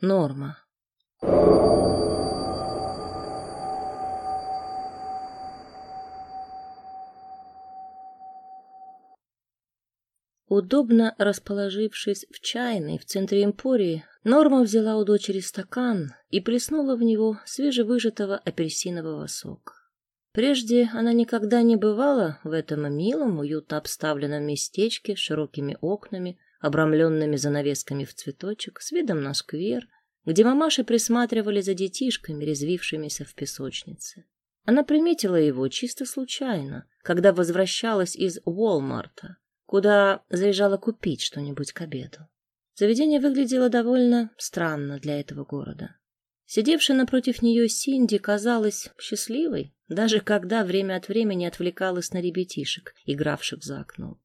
Норма. Удобно расположившись в чайной в центре эмпории, Норма взяла у дочери стакан и плеснула в него свежевыжатого апельсинового сока. Прежде она никогда не бывала в этом милом, уютно обставленном местечке с широкими окнами, обрамленными занавесками в цветочек, с видом на сквер, где мамаши присматривали за детишками, резвившимися в песочнице. Она приметила его чисто случайно, когда возвращалась из Уолмарта, куда заезжала купить что-нибудь к обеду. Заведение выглядело довольно странно для этого города. Сидевшая напротив нее Синди казалась счастливой, даже когда время от времени отвлекалась на ребятишек, игравших за окном.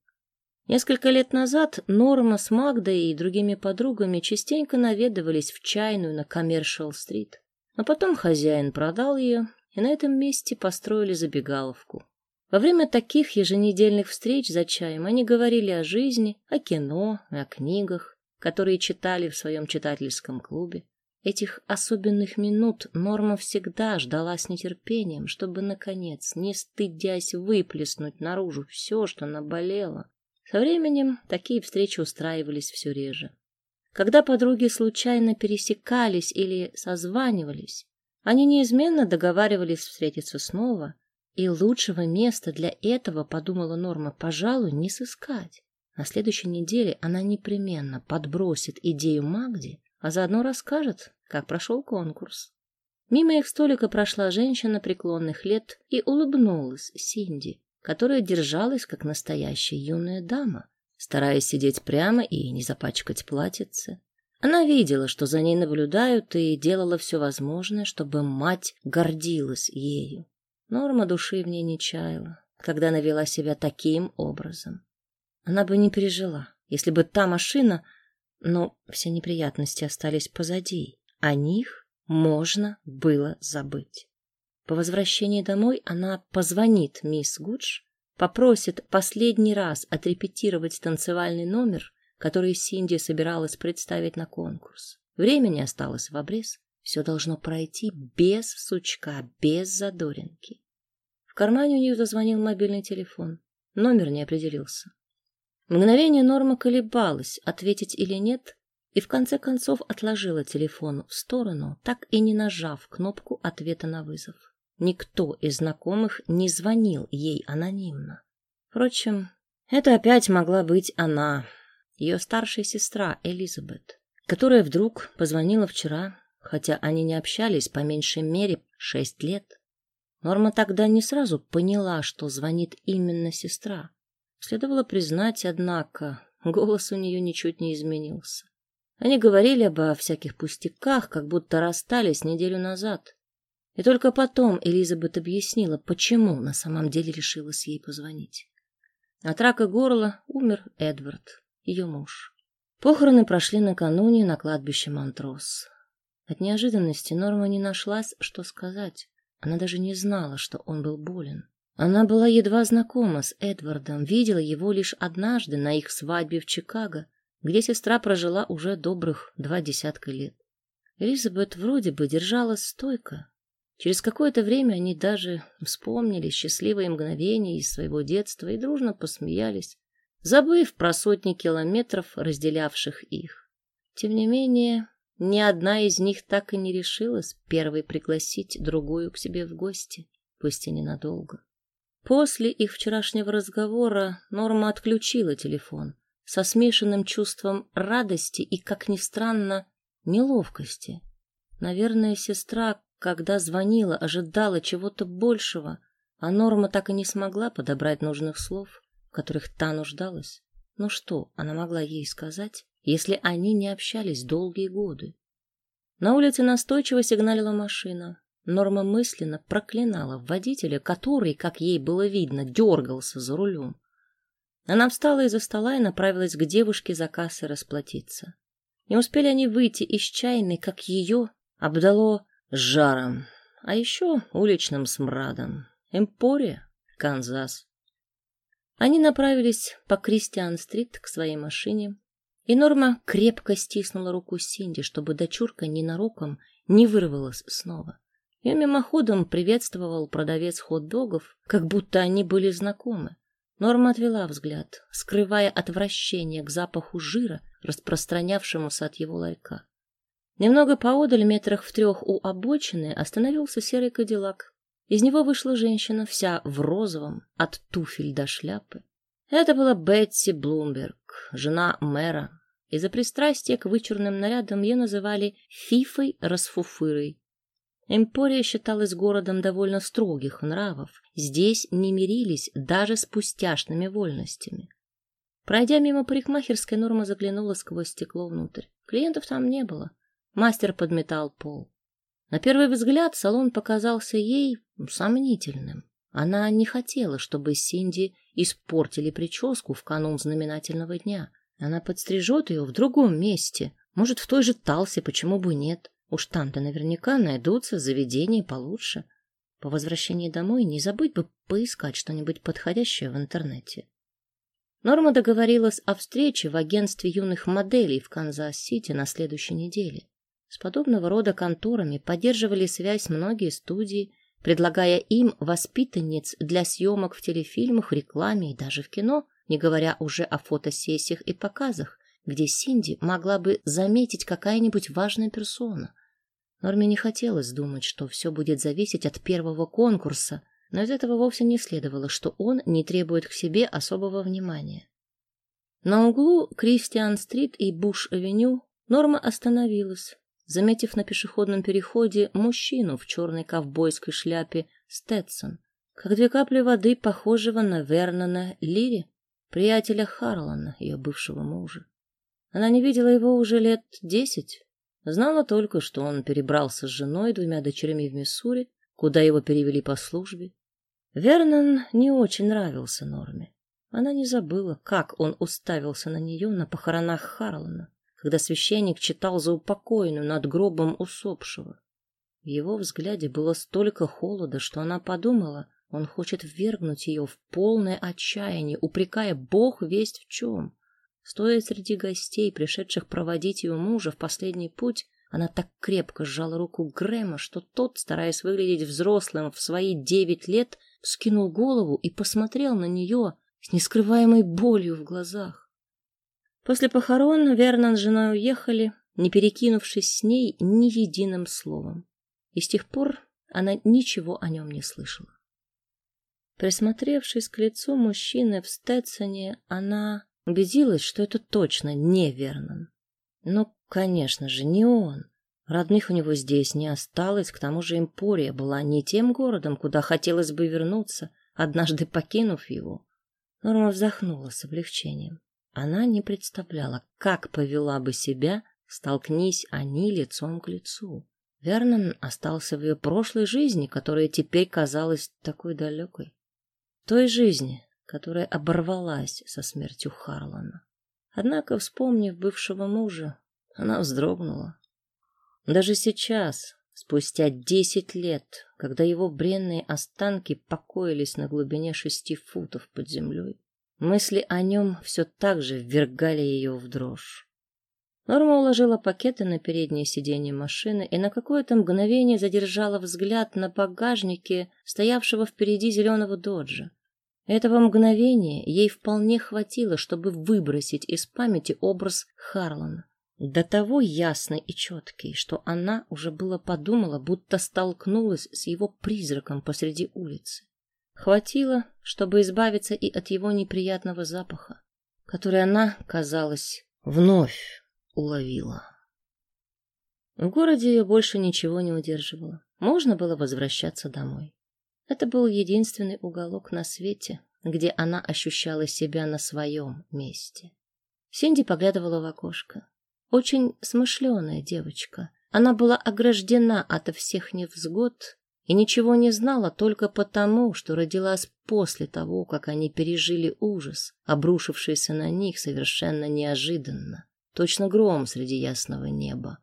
Несколько лет назад Норма с Магдой и другими подругами частенько наведывались в чайную на Коммершал-стрит. Но потом хозяин продал ее, и на этом месте построили забегаловку. Во время таких еженедельных встреч за чаем они говорили о жизни, о кино, о книгах, которые читали в своем читательском клубе. Этих особенных минут Норма всегда ждала с нетерпением, чтобы, наконец, не стыдясь выплеснуть наружу все, что наболело. Со временем такие встречи устраивались все реже. Когда подруги случайно пересекались или созванивались, они неизменно договаривались встретиться снова, и лучшего места для этого, подумала Норма, пожалуй, не сыскать. На следующей неделе она непременно подбросит идею Магде, а заодно расскажет, как прошел конкурс. Мимо их столика прошла женщина преклонных лет и улыбнулась Синди, которая держалась, как настоящая юная дама, стараясь сидеть прямо и не запачкать платьице. Она видела, что за ней наблюдают, и делала все возможное, чтобы мать гордилась ею. Норма души в ней не чаяла, когда она вела себя таким образом. Она бы не пережила, если бы та машина... Но все неприятности остались позади. О них можно было забыть. По возвращении домой она позвонит мисс Гудж, попросит последний раз отрепетировать танцевальный номер, который Синди собиралась представить на конкурс. Времени осталось в обрез. Все должно пройти без сучка, без задоринки. В кармане у нее зазвонил мобильный телефон. Номер не определился. Мгновение Норма колебалась, ответить или нет, и в конце концов отложила телефон в сторону, так и не нажав кнопку ответа на вызов. Никто из знакомых не звонил ей анонимно. Впрочем, это опять могла быть она, ее старшая сестра Элизабет, которая вдруг позвонила вчера, хотя они не общались по меньшей мере шесть лет. Норма тогда не сразу поняла, что звонит именно сестра. Следовало признать, однако, голос у нее ничуть не изменился. Они говорили обо всяких пустяках, как будто расстались неделю назад. И только потом Элизабет объяснила, почему на самом деле решилась ей позвонить. От рака горла умер Эдвард, ее муж. Похороны прошли накануне на кладбище Монтрос. От неожиданности Норма не нашлась, что сказать. Она даже не знала, что он был болен. Она была едва знакома с Эдвардом, видела его лишь однажды на их свадьбе в Чикаго, где сестра прожила уже добрых два десятка лет. Элизабет вроде бы держалась стойко. Через какое-то время они даже вспомнили счастливые мгновения из своего детства и дружно посмеялись, забыв про сотни километров, разделявших их. Тем не менее, ни одна из них так и не решилась первой пригласить другую к себе в гости, пусть и ненадолго. После их вчерашнего разговора Норма отключила телефон со смешанным чувством радости и, как ни странно, неловкости. Наверное, сестра, когда звонила, ожидала чего-то большего, а Норма так и не смогла подобрать нужных слов, в которых та нуждалась. Ну что она могла ей сказать? если они не общались долгие годы. На улице настойчиво сигналила машина. Норма мысленно проклинала водителя, который, как ей было видно, дергался за рулем. Она встала из-за стола и направилась к девушке за кассой расплатиться. Не успели они выйти из чайной, как ее обдало жаром, а еще уличным смрадом. Эмпория, Канзас. Они направились по Кристиан-стрит к своей машине, И Норма крепко стиснула руку Синди, чтобы дочурка ненароком не вырвалась снова. Ее мимоходом приветствовал продавец хот-догов, как будто они были знакомы. Норма отвела взгляд, скрывая отвращение к запаху жира, распространявшемуся от его ларька. Немного поодаль, метрах в трех у обочины, остановился серый кадиллак. Из него вышла женщина, вся в розовом, от туфель до шляпы. Это была Бетси Блумберг, жена мэра. Из-за пристрастия к вычурным нарядам ее называли Фифой-расфуфырой. Эмпория считалась городом довольно строгих нравов. Здесь не мирились даже с пустяшными вольностями. Пройдя мимо парикмахерской, Норма заглянула сквозь стекло внутрь. Клиентов там не было. Мастер подметал пол. На первый взгляд салон показался ей сомнительным. Она не хотела, чтобы Синди испортили прическу в канун знаменательного дня. Она подстрижет ее в другом месте, может, в той же Талсе, почему бы нет. Уж там-то наверняка найдутся заведения получше. По возвращении домой не забыть бы поискать что-нибудь подходящее в интернете. Норма договорилась о встрече в агентстве юных моделей в Канзас-Сити на следующей неделе. С подобного рода конторами поддерживали связь многие студии, предлагая им воспитанниц для съемок в телефильмах, рекламе и даже в кино, не говоря уже о фотосессиях и показах, где Синди могла бы заметить какая-нибудь важная персона. Норме не хотелось думать, что все будет зависеть от первого конкурса, но из этого вовсе не следовало, что он не требует к себе особого внимания. На углу Кристиан-стрит и Буш-авеню Норма остановилась, заметив на пешеходном переходе мужчину в черной ковбойской шляпе Стэтсон, как две капли воды, похожего на Вернона Лири, приятеля Харлана, ее бывшего мужа. Она не видела его уже лет десять, знала только, что он перебрался с женой и двумя дочерями в Миссури, куда его перевели по службе. Вернон не очень нравился Норме. Она не забыла, как он уставился на нее на похоронах Харлана когда священник читал за упокоенную над гробом усопшего. В его взгляде было столько холода, что она подумала, он хочет ввергнуть ее в полное отчаяние, упрекая Бог весть в чем. Стоя среди гостей, пришедших проводить ее мужа в последний путь, она так крепко сжала руку Грэма, что тот, стараясь выглядеть взрослым в свои девять лет, вскинул голову и посмотрел на нее с нескрываемой болью в глазах. После похорон Вернон с женой уехали, не перекинувшись с ней ни единым словом. И с тех пор она ничего о нем не слышала. Присмотревшись к лицу мужчины в Стетсоне, она убедилась, что это точно не Вернон. Но, конечно же, не он. Родных у него здесь не осталось, к тому же Эмпория была не тем городом, куда хотелось бы вернуться, однажды покинув его. Норма вздохнула с облегчением. Она не представляла, как повела бы себя, столкнись они лицом к лицу. Вернон остался в ее прошлой жизни, которая теперь казалась такой далекой. Той жизни, которая оборвалась со смертью Харлана. Однако, вспомнив бывшего мужа, она вздрогнула. Даже сейчас, спустя десять лет, когда его бренные останки покоились на глубине шести футов под землей, Мысли о нем все так же ввергали ее в дрожь. Норма уложила пакеты на переднее сиденье машины и на какое-то мгновение задержала взгляд на багажнике, стоявшего впереди зеленого доджа. Этого мгновения ей вполне хватило, чтобы выбросить из памяти образ Харлана. До того ясный и четкий, что она уже было подумала, будто столкнулась с его призраком посреди улицы. Хватило, чтобы избавиться и от его неприятного запаха, который она, казалось, вновь уловила. В городе ее больше ничего не удерживало. Можно было возвращаться домой. Это был единственный уголок на свете, где она ощущала себя на своем месте. Синди поглядывала в окошко. Очень смышленая девочка. Она была ограждена от всех невзгод и ничего не знала только потому, что родилась после того, как они пережили ужас, обрушившийся на них совершенно неожиданно, точно гром среди ясного неба.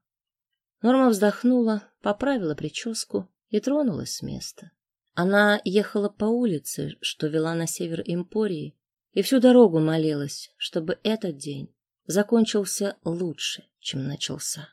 Норма вздохнула, поправила прическу и тронулась с места. Она ехала по улице, что вела на север Эмпории, и всю дорогу молилась, чтобы этот день закончился лучше, чем начался.